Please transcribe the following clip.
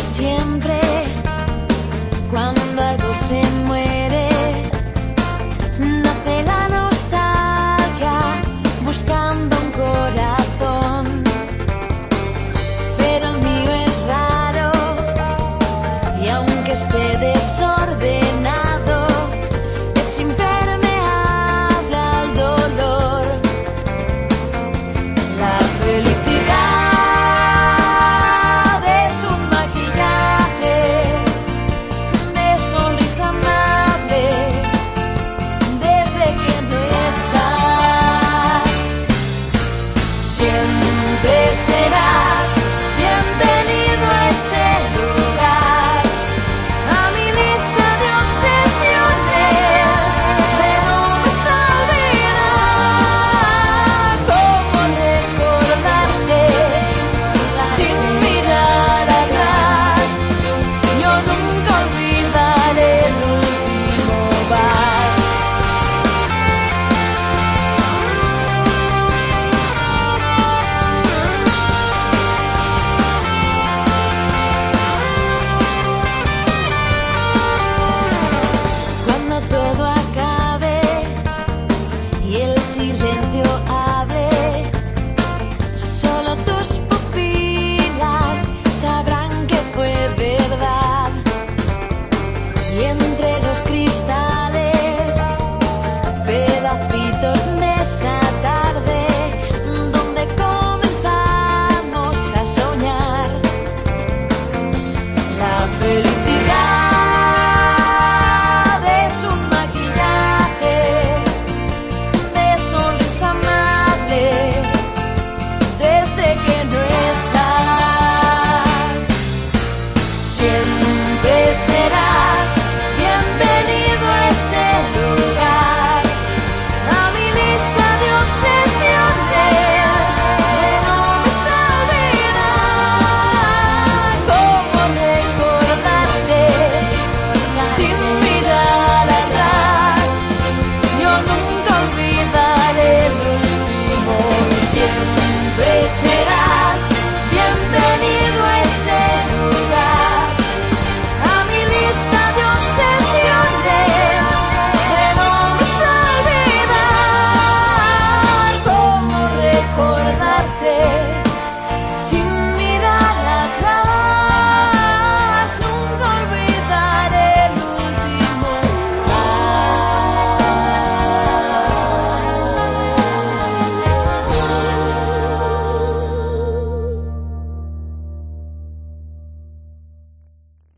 siempre. Crecerá